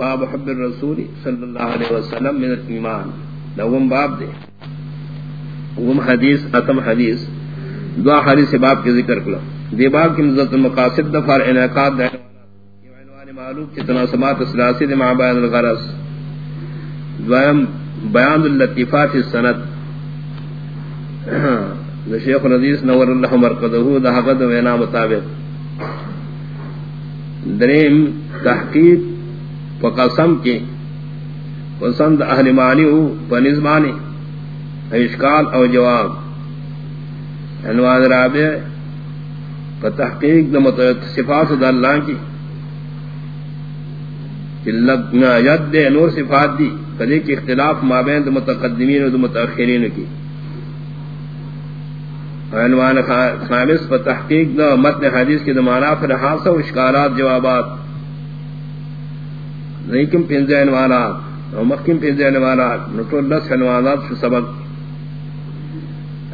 باب حب الرسول صلی اللہ علیہ وسلم من الایمان. دوم باب دے. وم حدیث اتم حدیث. دعا حدیث باب کے ذکر کلا دی باب کی مزت المقاصد دفار انعقاد دے. عنوان معلوم کی تناسبات سلاسی دے مع بیان الغرض. دوام بیان اللطیفات السند. شیخ الحدیث نور اللہ مرقدہو دا حقد وینا مطابق. دریم، تحقیق و قسم کی پسند اہل معنی ہو بنزمانی اشکال او جواب۔ انواد رابع تحقیق دا صفات دا اللہ کی۔ ید دے، نور صفات دی، کدی کی اختلاف مابین دا متقدمین و دا متاخرین کی۔ عنوان خامس پر تحقیق دا متن حدیث کی دمانا پر حاصل و اشکالات جوابات لیکن پنزے عنوانات و مقیم پنزے عنوانات نطول لس عنوانات شو سبق.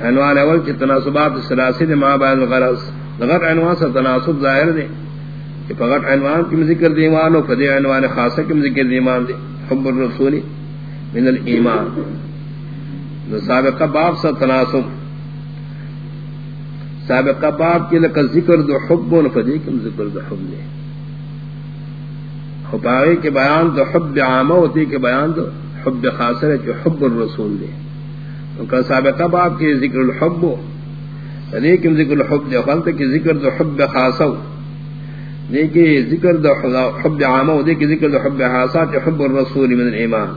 عنوان اول کی تناسبات سلاسی دے ماں بعد الغرص لغت عنوان سے تناسب ظاہر دے کہ فغت عنوان کی ذکر دیمان و فدی عنوان خاصہ کی ذکر دیمان دے حب الرسولی من الایمان. سابقہ باب سے تناسب. سابقہ باب کی لکا ذکر دو حب و نفدی کم ذکر دو حب لے حباغی کے بیان دو حب عامہ ہوتی کے بیان دو حب خاصر ہے جو حب الرسول لے ان کا سابقہ باب کی ذکر الحب لیکن ذکر الحب دے خلط کی ذکر دو حب خاصو لیکن ذکر دو حب عامہ ہوتی کی ذکر دو حب خاصا جو حب الرسول من الایمان۔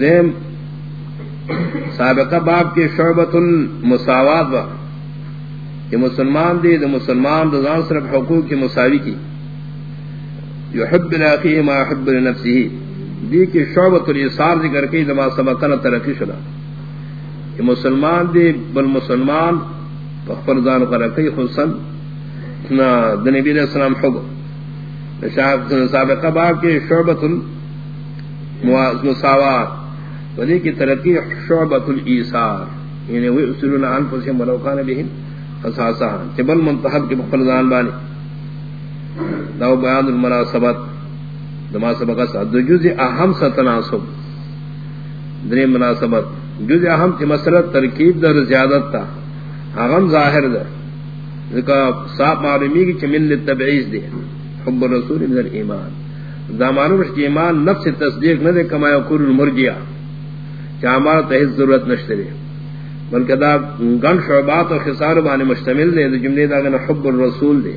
دیم، سابقہ باب کے شعبت المساوات۔ و کہ مسلمان دے دے مسلمان دے صرف حقوق کی مساوی کی۔ یحب الاخی ما حب لنفسه دی کہ شعبت الیسار ذکر کی دما سبقنا ترقی شدا کہ مسلمان دے بل مسلمان فخبر دان قرقی خصن نبی علیہ السلام حب۔ سابقہ باب کے شعبت المساوات۔ ولی کی ترقی شعبت الایثار یعنی وہ اصولنا انفسهم ولو كان بهم خصاصا جبل منتحب کے مخلدان بانی دو بیان المناسبت دما سبق سعد جز اہم سا تناسب دری مناسبت. جز اہم تی مسئلہ ترکیب در زیادت تا. اغم ظاہر در. ذکا صاحب معلومی کی چمل لتبعیز دی حب الرسول من الایمان. دا معلوم ہے کہ ایمان نفس تصدیق نہ دے کما یقول المرجیہ ہمارا تحت ضرورت نشتے دے. بلکہ دا گن شعبات اور خسار بانے مشتمل دے. دا جملے دا گنا حب الرسول دے.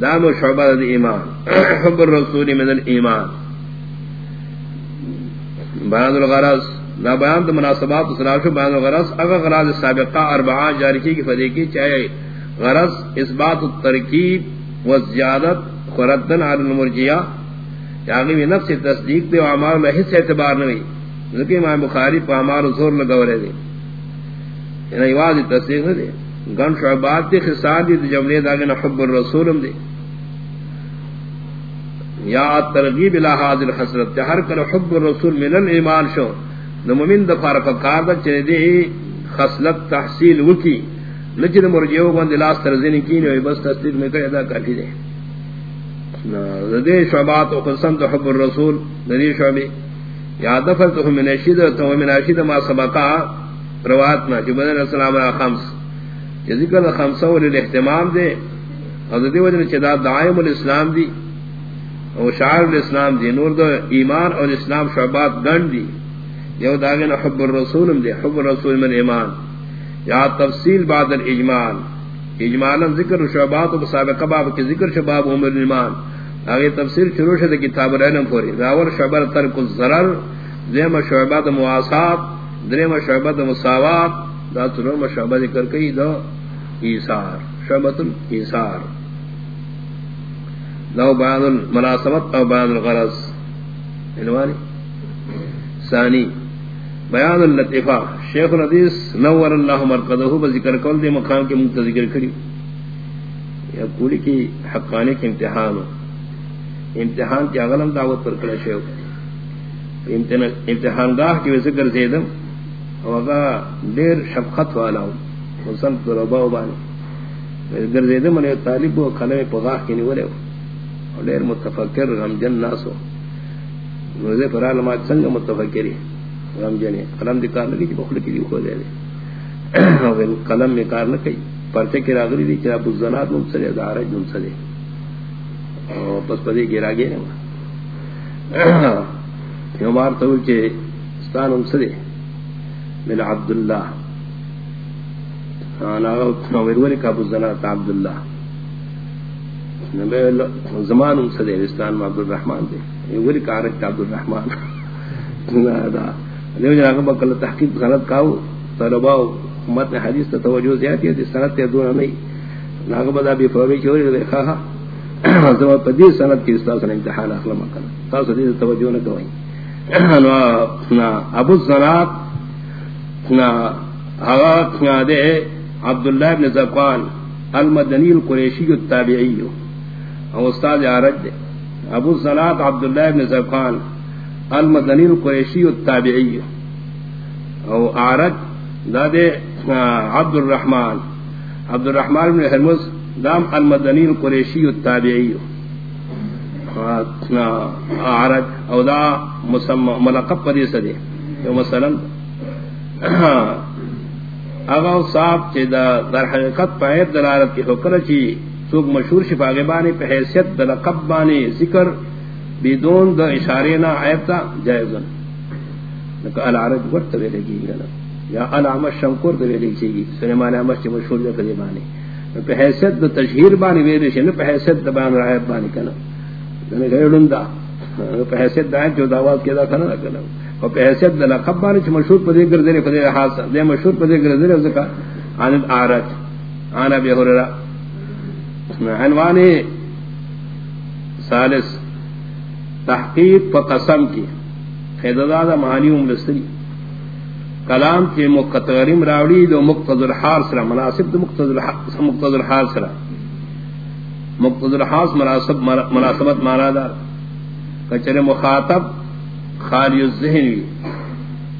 دام و شعبات دا ایمان حب الرسول من الایمان بیان الغرض. دا بیان دا مناسبات سلاشو بیان الغرض. اگر غرض سابقہ اربعان جارکی کی فدیقی چاہے غرض اثبات الترکیب و زیادت، خوردن علی المرجیہ یاغی نفس تصدیق دے و عمار میں حص اعتبار نہیں ذکر امام بخاری پا ہمارا زور لگا رہے دے. یعنی آواز تصدیق دے. گن شعبات دے خسار دی جملے دا گنا حب الرسولم دے یا ترغیب الہ حاضر حسرت ہر کل حب الرسول من الایمان شو۔ نمومن دفار فکار دا چنے دے خسلت تحصیل وکی۔ نجد مرجعو بند لاس ترزین کی نوی بس تصدیق میں کہے دا کافی دے۔ دے شعبات و خسن تو حب الرسول دنی شعبی یا دفل تو من اشید تو من اشید ما سبقا رواتنا جو بدن السلام علیہ خمس۔ کہ ذکر خمسہ ولی احتمام دے، اور دی وجہ چدا دائم الاسلام دی اور شعار الاسلام دی، نور دو ایمان اور اسلام شعبات گن دی۔ یو داغن حب الرسول دی حب الرسول من ایمان۔ یا تفصیل بعد الاجمال۔ اجمالا ذکر شعبات و سابقہ باب کے ذکر شباب عمر ایمان۔ آگے تفسیر شروع شد کتاب رہنم پوری۔ راور شعبہ ترک الزرر زیم شعبہ دا مواسات دریم شعبہ مساوات۔ دا ترم شعبہ ذکر کئی دا ایسار شعبہ ایسار دا بیان المناسبت او بیان الغرض۔ انوانی؟ ثانی، بیان اللطفہ شیخ الحدیث نور اللہ مرقدہو بذکر کول دے مقام کے منتظر ذکر کری۔ یا پوری کی حقانے کے امتحان۔ ہو امتحان کی اغلم دعوت پر کلا شیو امتحان گاہ کی ویسے گر زیدم وغا دیر شفقت والا ہوں۔ حسن طلبا و بانی گر زیدم انہی طالب و کلم پغاہ کی نولے اور دیر متفکر غم جن ناسو روزے پر علمات سنگ متفکری غم جنے قلم دی کار لگی بخل کی دی خود دے دے قلم میں کار نکی پرچے کی راغلی دی چرا بزنات نم سرے دارج نم سرے پس پدی کی راگے یو مار تو چے ستان نم سرے من عبداللہ انا ویروری کا بزنات عبداللہ۔ زمان صدی عرستان عبد الرحمن دے۔ یہ ولی کارک عبد الرحمن دیو جنا کہ بکل تحقیق سند کاو طلباء امت حدیث تا توجہ زیادی ہے سند تے دون نہیں۔ ناغ بدا بھی فوری چوری دے خواہ زمان پدی سند کی استاذ نے امتحان اخلا مکن تا سدی توجہ نہ کوئی ابو الزنات نا آغا دے عبداللہ ابن زقان المدنی القریشی التابعی. او استاد عرج دے. ابو الصلاۃ عبداللہ ابن زبان المدنی القریشی التابعی. او عرج دادے عبد الرحمن عبد الرحمن بن حرمز دام المدنی القریشی التابعی. عرج او دا ملقب پدی سدے جو مثلا اغا صاحب چی دا در حقیقت پایر دلالت کی حکر چی سوک مشہور شفا غبانی پہ حیثیت دا لقب بانی ذکر بیدون دا اشارے نا عیبتا جائزن۔ لکہ العرج ورد توی لگی گنا یا العمش شنکور توی لگی چیگی سلیمان عمش چی مشہور دا کلی بانی۔ پہ حیثیت دا تشہیر بانی ویدے شن پہ حیثیت دا بان رعیب بانی کنا۔ یعنی غیرن دا پہ حیثیت دا جو دعوات کیا دا کنا کنا۔ اور پہ حیثیت دا لقب بانی چی مشہور پہ دیگر دیر پہ دیگر حاصل دے مشہور پہ دیگر دیر ذکا عن العرج عن ابی حررہ عنوان سالس تحقیق پا قسم کی خیدداد معنی امرسری کلام کے مقتغریم راوڑی دو مقتض الحال سرا مناسب دو مقتض الحال سرا مقتض الحال مناسب، مناسبت مانا دار کچر مخاطب خالی الذہن وی.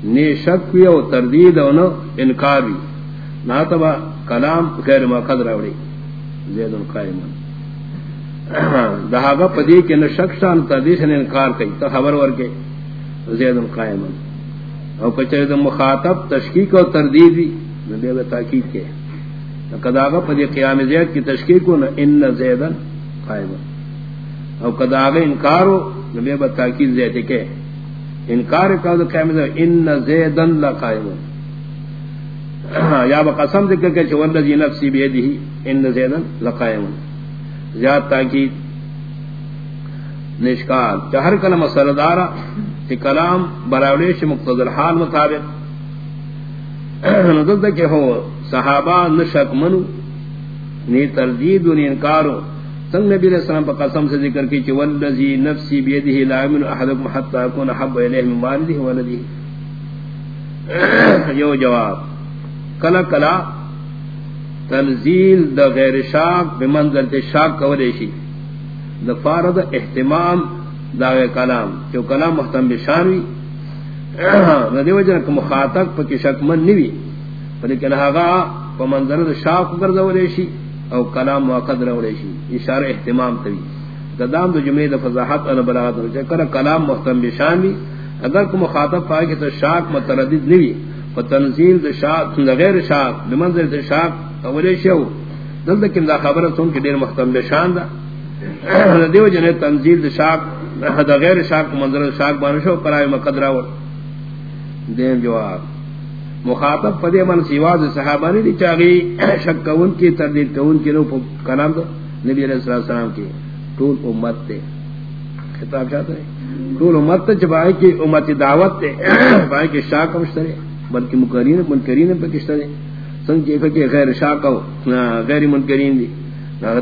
نی شک وی او تردید او نو انکار وی. ناتبا کلام غیر مقدر راوڑی زید القائم. دہاگا پدی کے نہ شخصان تدیس نے انکار کی تو خبر ور کے زید القائم. او کچے دم مخاطب تشکیک اور تردید نبی نے تاکید کے کداغا پدی قیام زید کی تشکیک نہ ان زید قائم او کداغا انکار ہو نبی نے تاکید زید کے انکار کا تو قیام زید ان زیدن لا قائم یا بقسم ذکر کہ جو الذی نفسی بیدہ ان زیدن لقائم زیاد تاکید نشکال چہر کلم سردارا کہ کلام براولیش مقتضر حال مطابق۔ نظر کہ ہو، صحابہ نشک منو، نی تردید و نی انکارو سنگ نبی علیہ السلام پر قسم سے ذکر کی چی والذی نفسی بیدہ لا من احدکم حتی اکون حب الیہ من والدہ ولدہ. یو جواب. کلا کلا تنزیل دا غیر شاک بمنزل تے شاک کولے شی. دا فارد احتمام دا غیر کلام. جو کلام محتم بشانوی ندی وجہ کہ مخاطب پا کی شک من نوی. لیکن آغا پا منزل دا شاک کردولے شی. او کلام موقد رولے شی اشارہ احتمام توی دام دو جمعی دا فضاحت انا بلاغت رولے کلا کلام محتم بشان بشانوی اگر کو مخاطب پائے کہ تو شاک متردد نوی فتنزیل دا شاک دا غیر شاک بمنزل دا شاک اولی شو دل دا کم دا خبر سن کی دیر مختم بشان دا دیو جنے تنزیل دا شاک دا غیر شاک منزل دا شاک بانشو قرآن مقدرہ و دیم جواب. مخاطب پدے من سیواز صحابانی دی چاگی شک کون کی، تردید کون کی نو کنام دا نبی علیہ السلام کی طول امت تے خطاب چاہتا ہے طول امت تے چبائی کی امت دعوت تے بائی کی شاک مشترے بلکہ مکرین منکرین پہ کشتہ دے۔ سنگ جیفہ کہ غیر شاکو غیر منکرین دی۔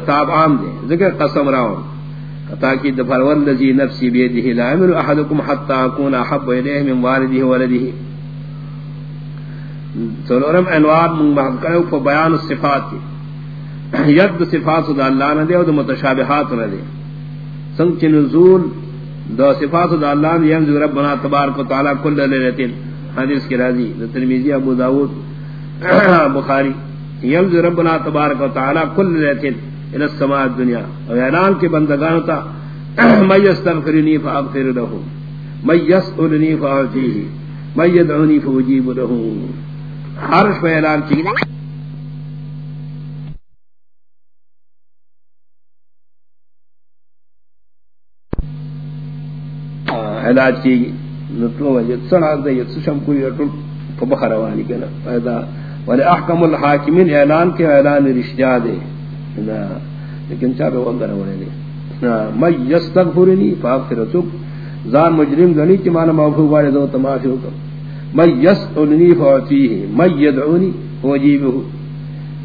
تاب عام دے۔ ذکر قسم راؤ تاکید دفر والذی نفسی بیدہ لا امر احدکم حتی اکون احب الیہ من والدہ ولدہ۔ سلورم انوار من بحث کرے اوپر بیان الصفات کی۔ ید صفات دا اللہ نہ دے اور متشابہات نہ دے سنگ چی نزول دا صفات دا اللہ نہ ینزل ربنا تبارک و تعالی کل لیلتین۔ حدیث کی راضی ترمیزی، ابو داود، بخاری۔ یمز ربنا تبارک و تعالی کل لیتن الى السماء الدنیا۔ اور اعلان کے بندگان تا، من يستغفرني فاغفر له، من يسألني فاعطيه من يدعوني فاجيب له۔ حرش پہ اعلان کی۔ علاج کی نطلو وجد سڑا دیت سشم کوئی اٹھل فبخر وانی کنا فیدا ولی احکم الحاکمین اعلان کے اعلان رشتہ دے۔ لیکن چاہ پہ وقت رہنے دے۔ میں یستغفرنی فاغفر سک زان مجرم گنی چی مانا موفو والے دو تماشی حکم میں یسألنی فاعطیه میں یدعونی وجیبه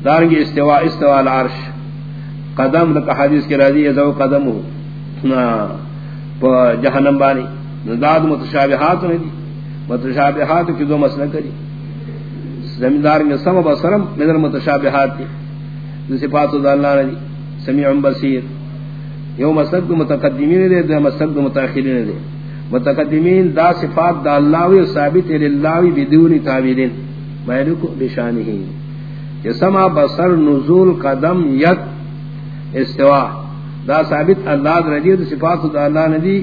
دارنگی استواء استواء العرش. قدم لکا حدیث کے راضی ازو قدم ہو جہنم بانی. داد متشابہات نہیں دی. متشابہات کی دو مسئلہ کری. زمیندار میں سم بسرم نظر متشابہات دی. صفات اللہ نے دی. سمیع بصیر. یو مسلک متقدمین دے، دو مسلک متاخرین دے. متقدمین دا صفات دا اللہ و ثابت للہ بدون تعویل مالک بشانہ یہ سما بصر نزول قدم ید استوا۔ دا ثابت اللہ رضی صفات دا اللہ ندی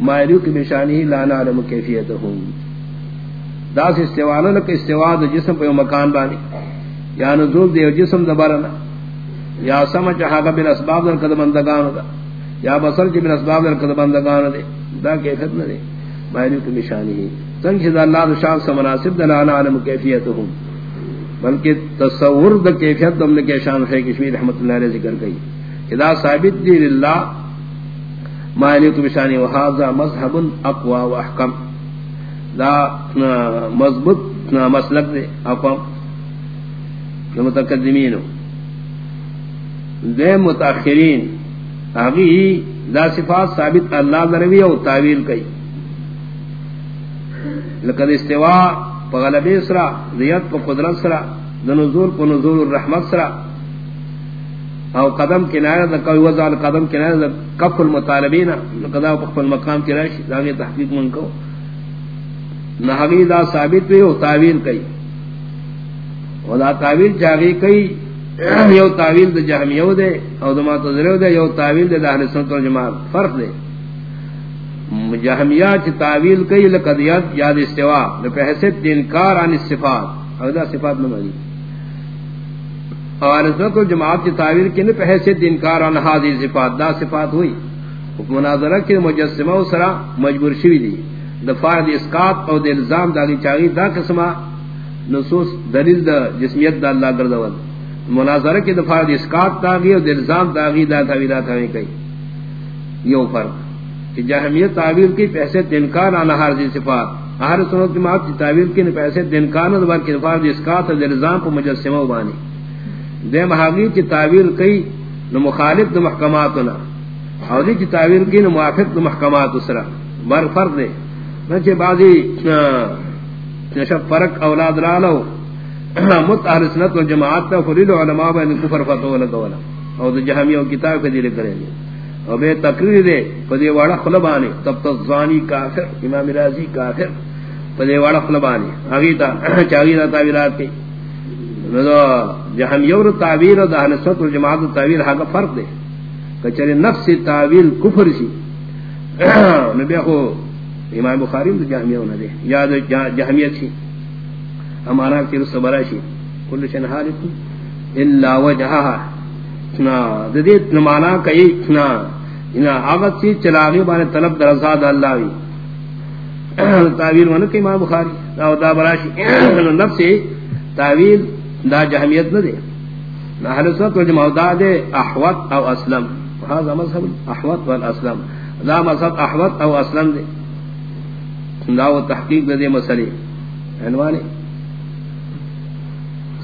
مالک بشانہ لا نعلم کیفیتہم۔ دا استوا لک استوا دا جسم پہ مکان بانی یا نزول دے جسم دبارنا یا سمجھ حقا بن اسباب در قدم اندگان دا۔ یا بصر کی بن اسباب در قدم اندگان دے، دا کیفیت نہ دے مالک نشانی ہی۔ سنگ دا اللہ دا شان سے مناسب دلانا عالم کیفیتہم۔ بلکہ تصور دا کیفیت دا نے کے شان ہے کشمیر رحمت اللہ علیہ ذکر گئی اذا ثابت دی للہ مالک بشانی وہذا مذہب اقوا و احکم۔ دا مضبوط مسلک دے اقوام متقدمین دے متاخرین آگی دا صفات ثابت اللہ دروی او تعویل کئی۔ لقد استوا پغلب اسرا ذیت پا قدرت سرا دنزول پا نزول الرحمت سرا۔ او قدم کنائر دا کوئی وضع قدم کنائر دا کف المطالبین لقد او پخفل مقام کی راشی دا تحقیق من کو۔ نحوی دا ثابت وی او تعویل کئی۔ و دا تعویل چاگی کئی یو تعویل دا جہمیو دے او دا معتذریو دے، یو تعویل دے اہل سنت و جماعت فرق دے. جہمیہ چی تعویل کئی لقدیت یاد استوا. لپہ حسد دینکار عن الصفات. او دا صفات نہ نمانی اور سنت و جماعت چی تعویل کی لپہ حسد دینکار عن حاضی صفات. دا صفات ہوئی. مناظرہ کی مجسمہ و سرا مجبور شوی دی. دفار دی اسقاط او دی الزام دا دی چاگی دا قسمہ نصوص دلیل دا جسمیت دا اللہ گردول. مناظرہ کی دفعہ دی اسقاط تاغی اور دلزام تاغی دا تھا تعویلات ہمیں کئی۔ یو فرق۔ کہ جہمیت تعویل کی پیسے دنکار آنا حارضی صفات آہر سنت جماعت کی تعویل کی پیسے دنکار نہ کی دفعہ دی اسقاط اور دلزام پر مجسمہ بانی۔ دے محاقی کی تعویل کئی، نو مخالف دو محکماتنا اور دی کی تعویل کی نو موافق دو محکمات اسرا بر فرق دے۔ نچے بعضی نشب فرق اولاد رالو۔ مت اہل سنت و جماعت تا فرید علماء بین کفر فتو لگولا او دا جہمی و کتاب کے دیلے کریں گے او بے تقریر دے پدے وڑا خلبانے. تب تزانی کافر، امام رازی کافر پدے وڑا خلبانے. آگی تا، چاگی تا تعبیرات کی جہمی و تعبیر دا اہل سنت و جماعت تعبیر حقا فرق دے. کچھر نفس تعبیر کفر سی. نبی اخو امام بخاری تو جہمیہ ہونا دے. یا جہمیت سی. ہمارا پھر صبرشی کل شن حالت الا وجهها نا ددیت نمانا کئی نا انا آغت سی چلاغی بانے طلب درزاد اللہ وی۔ تعویل ونہ کہ امام بخاری۔ دا دا براشی نفس تعویل دا جہمیت نہ دے۔ نہ اہل سنت والجماعت دا دے احوت او اسلم۔ هذا مذهب احوت والاسلم۔ دا مذهب احوت او اسلم دے۔ دا تحقیق دے مسئلے۔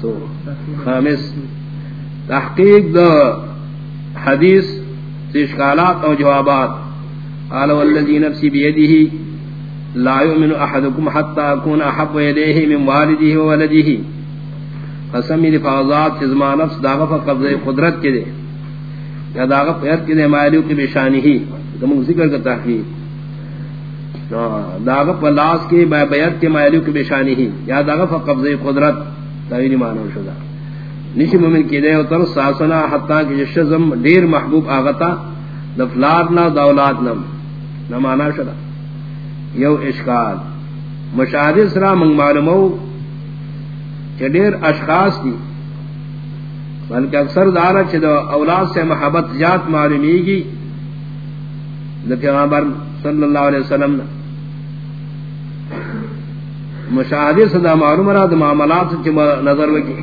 عنوانے خامس. تحقیق دا حدیث اشکالات او جوابات. قال والذی نفسی بیدیه لا یؤمن احدکم حتی اکون احب یلیه من والده و ولده قسمی لفاظات چزما نفس داغف قبض قدرت کے دے. یا داغف قیت کے دے مائلیو کی بشانی ہی تو ذکر کا تحقیق. ہاں، داغف لاس کے بیت کے مائلیو کی بشانی ہی یا داغف قبض قدرت. تاویلی معنی شدا نشی مومن کی دے تر ساسنا حتا کہ شزم دیر محبوب آغتا دفلات نہ دولات نم. نہ مانا شدا یو اشکال. مشاہد سرا منگ معلومو چڈیر اشخاص دی. بلکہ اکثر دارا چھ دو اولاد سے محبت جات معلومی گی پیغمبر صلی اللہ علیہ وسلم مشاہدے صدا معلوم رہا معاملات چھ نظر وکی۔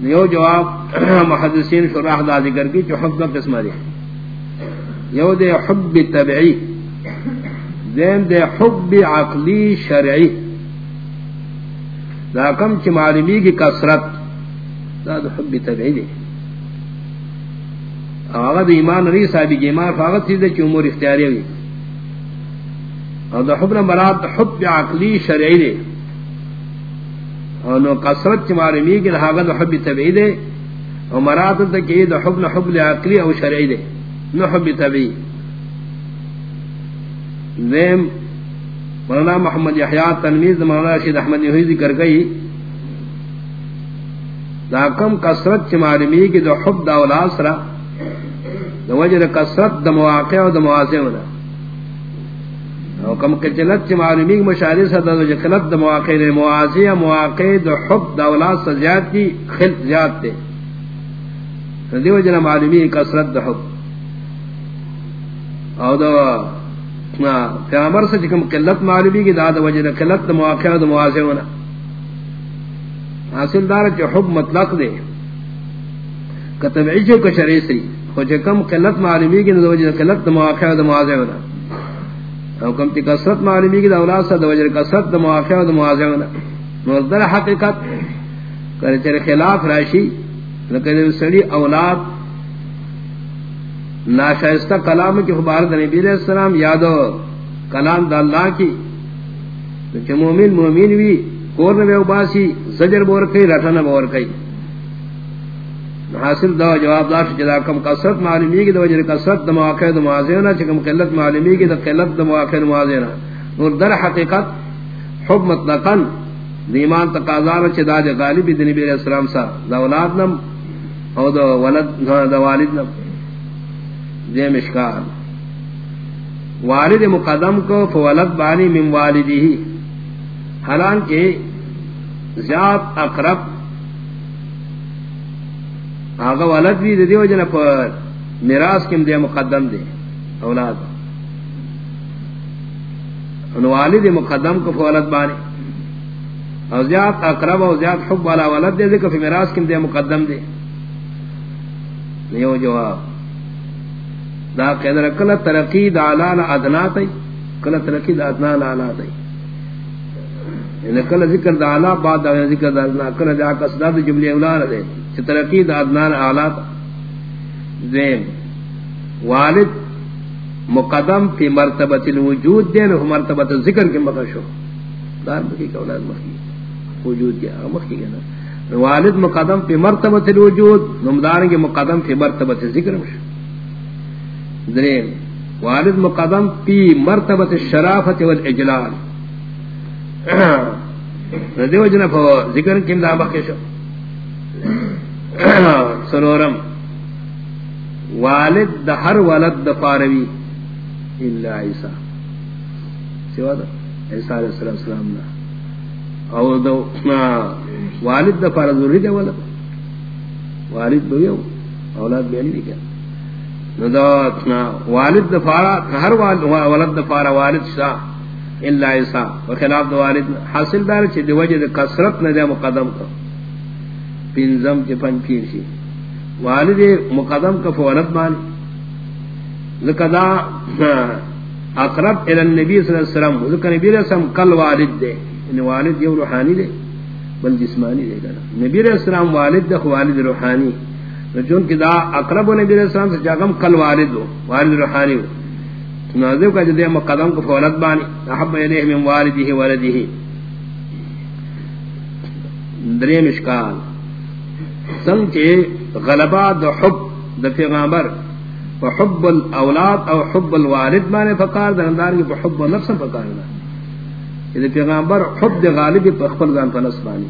یو جواب محدثین شراح دا ذکر کی جو حب قسم دے۔ یو دے حب طبعی، دین دے حب عقلی شرعی۔ دا کم چھ معلومی کی کسرت دا دا حب طبعی دے۔ آغا ایمان ری صاحبی کی ایمان فاغت چیز دے چھ امور اختیاری ہوئی۔ اور دا حب نمبرات حب عقلی شرعی دے۔ اور نو کسرت چھ معلومی کی دا دا حب طبعی دے۔ اور مرات دا کہ دا حب نحب لعقلی او شرعی دے۔ نو حب طبعی دیم مولانا محمد یحییٰ تنمیز مولانا رشید احمد یحیی ذکر گئی دا کم کسرت چھ معلومی کی دا حب دا اولاد سرا۔ دا وجہ کسرت دا مواقع و دا موازع ہونا او کم کچلت چھ معلومی کی مشاہدی سا دا وجہ جی کلت دا مواقع دا موازع مواقع دا حب دا اولاد سا زیاد کی، خلط زیاد تے دی وجہ معلومی کسرت دا حب۔ او دا پیغمبر سے چکم جی قلت معلومی کی دا دا وجہ قلت دا مواقع دا موازع ہونا۔ حاصل دار جو حب مطلق دے۔ کتب عجو کا شرعی سی۔ خوچ جی کم قلت معلومی کی دا وجہ قلت دا مواقع دا موازع ہونا۔ او کم تی کسرت معلومی کی دا اولاد سا دا وجہ کسرت دا مواقع و دا موازع ہونا نوزدر حقیقت کرے تیرے خلاف راشی لکہ سڑی اولاد ناشائستہ کلام کی خبارت نبی علیہ السلام یادو کلام دا اللہ کی۔ تو مومن مومن بھی کور نبی باسی، زجر بور کئی رٹھن بور کئی۔ حاصل دا جواب دار جدا کم کسرت معلومی کی دا وجر کسرت دا مواقع دا معاذینا چکم قلت معلومی کی دا قلت دا مواقع دا معاذینا نور در حقیقت حب مطلقا دیمان تقاضانا چی دا دا غالبی دا نبی علیہ السلام سا۔ دا اولاد نم او دا ولد، دا والد نم۔ دے مشکال والد مقدم کو فولد بانی من والدی ہی حالانکہ زیاد اقرب آگا والد بھی دے دیو جنہ پر میراث کم دے مقدم دے اولاد. ان والد مقدم کو فولد بانی او زیاد اقرب او زیاد حب والا والد دے دے کہ میراث کم دے مقدم دے نیو جواب. دا قدر کل ترقی دا علال ادنا تی کل ترقی دا ادنا لالا تی یعنی کل ذکر دا علا، بعد دا ذکر دا ادنا کل دا قصدا دا جملی اولار دے چی ترقی دا ادنا لالا تا والد مقدم فی مرتبت الوجود دین و مرتبت ذکر کی مقشو دار بکی کہ اولاد مخی. وجود کیا مخی کیا والد مقدم فی مرتبت الوجود نمدارنگی مقدم فی مرتبت ذکر مشو. درین، والد مقدم پی مرتبت الشرافت والاجلال. دیو جنہ پا ذکر کم دا بخشو سنورم. والد دا ہر والد دا پاروی اللہ عیسیٰ. سوا دا عیسیٰ علیہ السلام سلام دا او دا والد دا پارا ضروری دا والد والد بگیو اولاد بیانی دی کیا دا والد دا دفارا ہر ولد دفارا والد شاہ اللہ عیسا وخلاف دو والد حاصل دار چھ دی وجہ دی کسرت نہ دے مقدم کو پنزم چھ پیر شی. والد مقدم کا فولد مانی لکدا اقرب الى النبی صلی اللہ علیہ وسلم ذکر نبی علیہ السلام کل والد دے. یعنی والد یہ روحانی دے، بل جسمانی دے گا نبی علیہ السلام والد دے والد روحانی. چون کی دا اقرب نبی علیہ السلام سے جاگم کل والد ہو، والد روحانی ہو. نازو کا جدی مقدم کو فولد بانی. احب الیہ من والدی والدی دریم اشکال. سن کے غلبہ دا حب دا پیغامبر حب الاولاد او حب الوالد بانے فقار دا اندار کی حب نفس فقار دا. یہ پیغامبر حب دا غالب پا خپل دان پا نفس بانی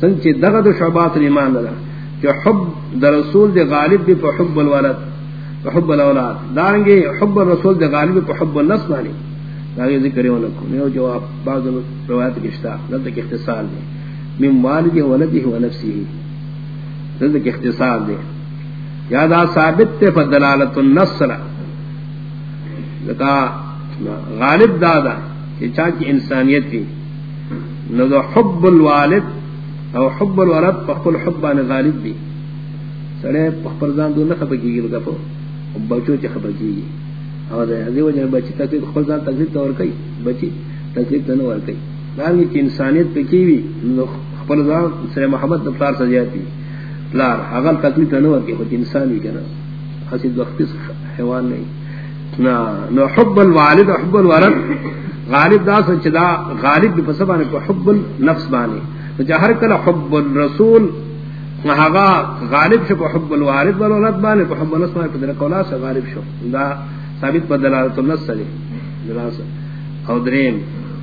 سن کے دغد شعبات ایمان دا، کہ حب دا رسول دے غالب بھی حب الولد حب الاولاد. دارنگے حب الرسول دے غالب کو حب النفس مانی داغے ذکر ہونا کو نیو جواب بعض روایت کشتا نزد کے اختصار دے. من والد ولده و نفسه نزد اختصار دے۔ یادا ثابت تے فدلالت النصر۔ لکا غالب دادا کہ چاکی انسانیت کی نو حب الوالد او حب الولد فقل حبان غالب دی۔ سڑے پخپر زان دو نخبر کی گی لگا پو بچو چ خبر کی اور دی وجہ بچی تکلیف خپل ځان تکلیف اور کئی۔ بچی تکلیف نہ ور کئی۔ دانی کی انسانیت پہ کی وی خپل ځان سے محبت دفتر سجاتی لار. اگر تکلیف نہ ور کی خود انسان ہی کنا حسید وقت حیوان نہیں نا نو حب الوالد، حب الولد. غالب دا سچدا غالب بھی پسبانے کو حب النفس بانے جہر کلا حب الرسول ہاگا غالب شو حب الوارد والولد بانے کو حب النصر پر دل قولا سے غالب شو. دا ثابت پر دلالت النصر دلالت او درین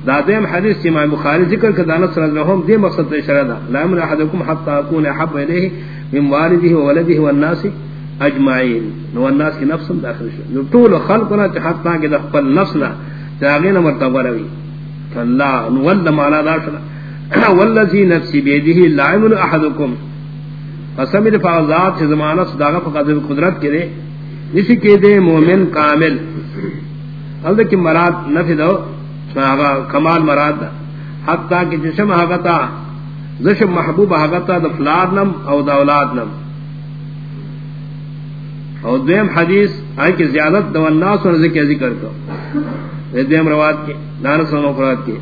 دا دیم حدیث امام بخاری ذکر کہ دانت صلی اللہ علیہ دی مقصد اشارہ دا لا امن احدکم حتی اکون احب الیہ من والده وولده والناس اجمعین. نو الناس کی نفس داخل شو نو طول خلقنا چی حتی کہ دخل نفسنا چاگین مرتبہ روی فاللہ نو ولد مانا دا شنا والذی نفسی بیدہی لا امن احدکم. قسم الفاظات زمانہ صداقہ فقاضر قدرت کے دے اسی کے دے مومن کامل. حضر کی مراد نفی دو کمال مراد دا. حتی کہ جسم حقتا زشم محبوب حقتا، دا فلاد نم او دا اولاد نم. او دویم حدیث، آئی کی زیادت دو الناس و ذکر ذکر کو دویم رواد کے دانس و مفراد کے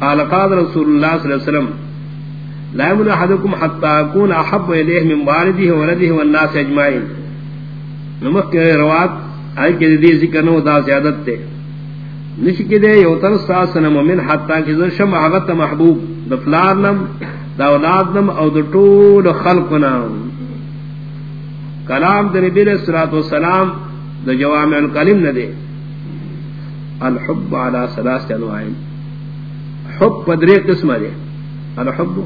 قال قاد رسول اللہ صلی اللہ علیہ وسلم، لا يمن احدكم حتى اكون احب اليه من والده وولده والناس اجمعين نمک کے روات ائی کہ دی ذکر نو دا زیادت تے. نش کے دے یو تر ساسن مومن حتا کہ شم حغت محبوب دفلار نم دا اولاد او د ټول خلق کلام د نبی علیہ الصلوۃ والسلام د جوامع الکلم نہ دے الحب على ثلاث انواع. حب بدری قسم دے الحب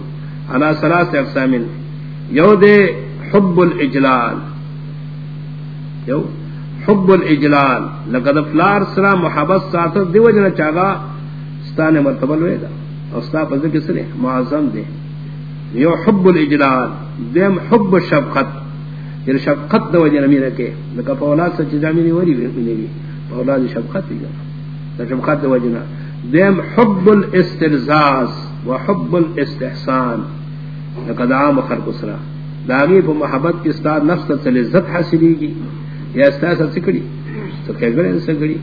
على ثلاث اقسام. یو دے حب الاجلال. یو حب الاجلال. لقد فلار سرا محبت ساتھ دی وجہ چاگا. استان مرتبہ لوے دا. استا پز کسنے معظم دے. یو حب الاجلال. دیم حب شفقت. یہ شفقت دو وجہ نمی رکھے لکا فولاد سچ جامینی وری بھی فولاد شفقت دی شفقت دو وجہ دیم حب الاسترزاز وحب الاستحسان. لقد عام خلق اسرا داغی پا محبت کی استاد نفس تا لذت حاصلی گی یا استاد سکڑی۔ تو کیا گڑے سکڑی۔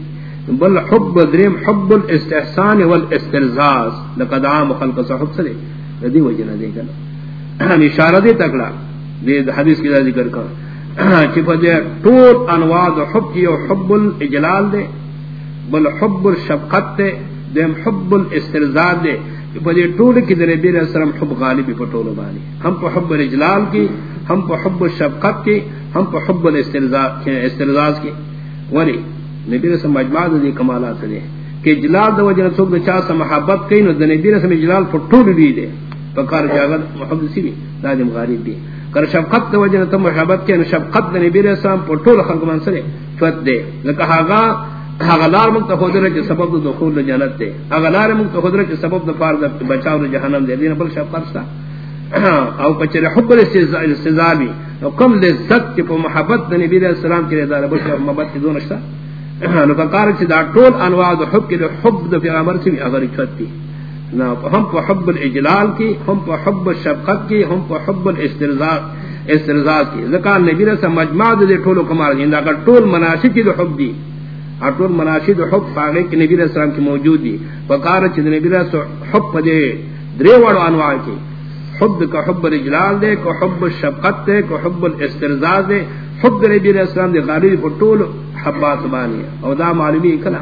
بل حب دریم حب الاستحسان والاسترزاز۔ لقد عام خلق اسرا حب سلے ردی وجہ نہ دے گا یعنی اشارہ دے تکڑا۔ دے حدیث کی ذکر کر۔ چپا دے طول انواع حب کی حب الاجلال دے۔ بل حب الشفقت دے۔ دیم حب الاسترزاز دے۔ بڑے ٹول کی در بیر اسلام حب غالب پٹول بانی۔ ہم کو حب الاجلال کی، ہم کو حب الشفقت کی، ہم کو حب الاسترزاز کی ولی نبی رسم مجمع دی کمالات دے۔ کہ اجلال دو وجہ سوک دو چاہ سا محبت کئی نو دو نبی رسم اجلال پٹول دی دے۔ فکار جاگر محبت سی بھی، لازم غالب دی کر شفقت دو وجہ تم محبت کی نو شفقت دو نبی رسم پٹول خلق منصر فت دے۔ لکہ آگا اغلار منگ تو خودر کے سبب دخول جنت دے اغلار منگ تو خودر کے سبب دو فارد بچاو جہنم دے دین بل شب قرصہ او پچھر حب الاستزابی او کم لذت کی پو محبت دنی بیر السلام کی ریدار بل شب محبت کی دونشتا نو فکار چی دا طول انواع دو حب کی دو حب دو پیغامر سی اگر اکفت دی ہم پو حب الاجلال کی ہم پو حب الشفقت کی ہم پو حب الاسترزاق کی ذکر نبی رسا مجمع دے طول کمار جن دا طول مناسب کی دو حب دی اٹول مناشد حب پاگے کہ نبی علیہ السلام کی موجود دی وقار چند نبی علیہ السلام حب دے درے وڑو انواع کی حب کا حب رجلال دے کو حب الشفقت دے کو حب الاسترزاز دے حب نبی علیہ السلام دے غالبی پر طول حبات بانی او دا معلومی کنا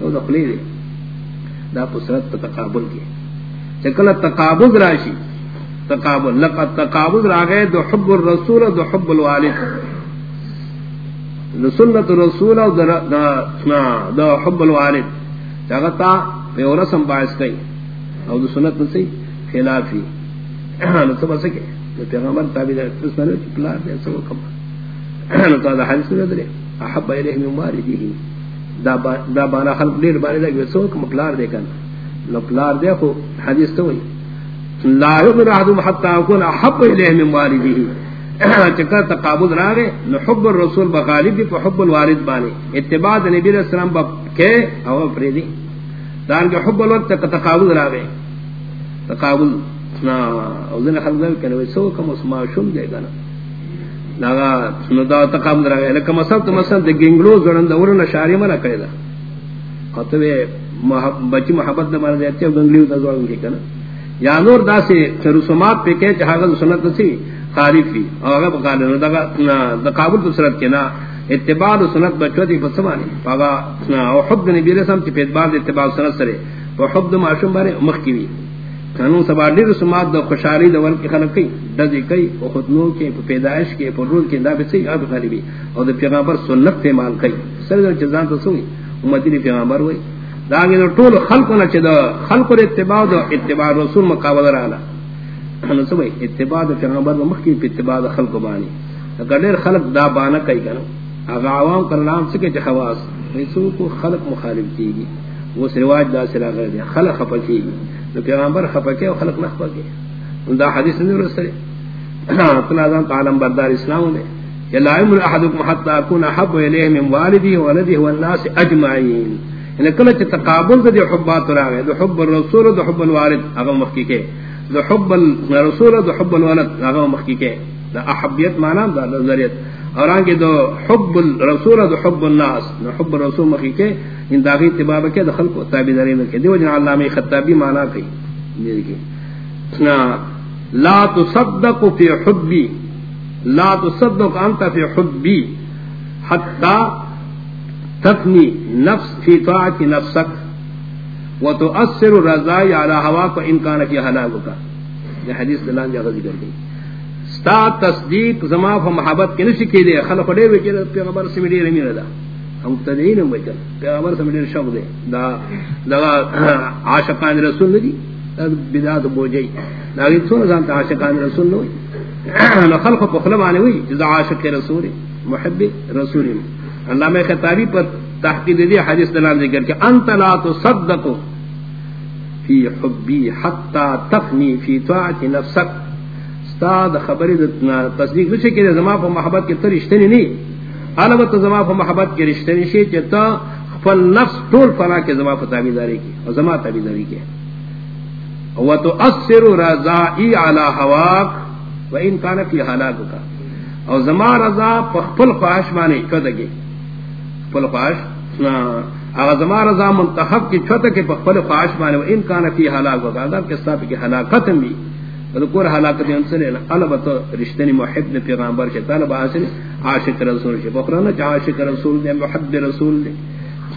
او دا خلی دے دا پسرت تقابل کی چکل تقابل راشی تقابل. لقد تقابل راگے دو حب الرسول دو حب الوالد. سنت رسول او دا دا حب الوالد. چاگتا پہ رسم باعث کئی او دا سنت نسی خلافی نسو بسکے دا پیغمبر تابی دا کس نلو چی پلار دے سو کم نتا دا حدیث نہ درے احب الیہ من والده. دا با، دا بانا خلق دیر بانے دا کہ سوک مقلار دے کن مقلار دے خو حدیث تو ہوئی لا یؤمن احدهم حتى اكون احب الیہ من والده. چکر تقابل راگے نو حب الرسول بغالب دی حب الوالد بانے. اتباع نبی علیہ السلام با کے، او فریدی دان کے حب الوقت تک تقابل راگے تقابل نا او دن خلق دے کنے سوک مسما شم دے گا نا. لگا نو دا تقام درا گئے لکہ مسل تو مسل دے گنگلو زڑن دا ورن شاری منا کرے دا. خطوے بچی محبت دا مانا دیتے ہو گنگلیو دا زوڑن کی کنا یا نور دا سے رسومات پہ کہے چاہاں دا سنت سی خالفی اور اگر بقالے نو دا قابل تو سنت کے نا، اتباع دا سنت بچو دی پسمانی پاگا او حب نبی رسم چی پیدبار دا اتباع و سنت سرے. و حب دا معشوم بارے مخ کی بھی قانون سبا ډیر سمات د خوشحالي د ور کې خلک کوي د دې او خدنو کې په پیدائش کې په رول کې دا به سي اب غالبي او د پیغمبر سنت ته مان کوي سره د ځان ته سوي امت دی پیغمبر وای دا آگے غي ټول خلق نه چې د خلق د اتباع د اتباع رسول مقابله رااله نو سوي اتباع د پیغمبر مخ کې په اتباع د خلق باندې. دا ډیر خلق دا باندې کوي کنه هغه عوام کلام څخه چې خواص؟ هیڅ کو خلق مخالف کیږي. وہ رواج دا سرا کر دیا خلق خپکی تو پیغمبر خپا خپکے اور خلق نہ خپکے دا حدیث نہیں رسلے اپنا ذات عالم بردار اسلام دے یا لا يمر احدكم حتى اكون احب اليه من والدي وولده والناس اجمعين ان یعنی کل چ تقابل دے حبات راغے دے حب الرسول دے حب الوالد اگر مخکی کے دے حب الرسول دے حب الولد. اگر مخکی کے دا احبیت معنی دا نظریت اور آنگے دو حب الرسول دو حب الناس. دو حب الرسول مخی کے ان داغی اتباب کے دخل کو تابی داری میں کے دیو جن علامہ خطابی مانا کئی دیکھیں لا تصدق فی حبی. لا تصدق انت فی حبی. حتی تفنی نفس فی طاعت نفسک. و تؤثر رضائی علی ہوا کو انکان فی حلاغ کا یہ حدیث دلان جا غزی کر گئی. ستا تصدیق زما په محبت کې نشي کېدی. خلک ډېر وی چې پیغمبر سم ډېر مې نه ده. هم تدین هم وکړ پیغمبر سم ډېر شوق دی. دا دا عاشقان رسول دی بدعت بوجي دا هیڅ څونه ځان ته عاشقان رسول نو نو خلق په خپل باندې وی چې عاشق رسول محب رسول علامہ خطابی پر تحقیق دی حدیث دلال ذکر کہ انت لا تصدق فی حبی حتی تفنی فی طاعت نفسک. استاد خبری تصدیق نشي کې زما په محبت کې تر رښتینی نه البته زما په محبت کې رښتینی شي چې تا خپل نفس ټول فنا کې زما په تابعداري کې او زما تابعداري کې. او تؤثر رضائی علی هواک و ان کان فی هلاکک او زما رضا په خپل خواهش باندې کدهږي خپل خواهش اگر زما رضا منتخب کی چھوٹا کے خپل خواہش مانے و ان کان فی هلاک اگر کہ صاحب کی ہلاکت بھی ذکر حلاکت انسان البت رشتنی محب نے پیغمبر کے طالب حاصل عاشق رسول کے بقران عاشق رسول نے، محب رسول نے۔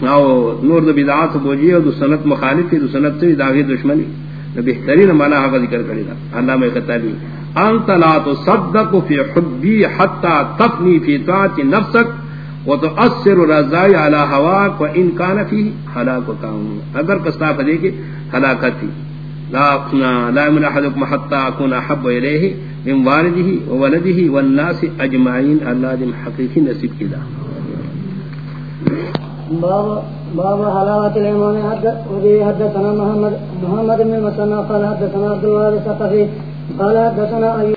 او نور د بدعات بوجی او سنت مخالف کی سنت سے داغی دشمنی۔ بہترین معنی ہے ذکر کرے گا علامہ خطابی انت لا تصدق في حبي حتى تفني في طاعه نفسك وتؤثر رضاي على هواك وان كان فيه هلاك اگر قصا فدی کی ہلاکت تھی. لا لا من احدكم حتى اكون احب اليه من والده وولده والناس اجمعين الله دم حقيقي نصيب كده باب باب حلاوه الايمان حد ودي حدثنا محمد محمد بن مسنى قال حدثنا عبد الوارث قال حدثنا ايوب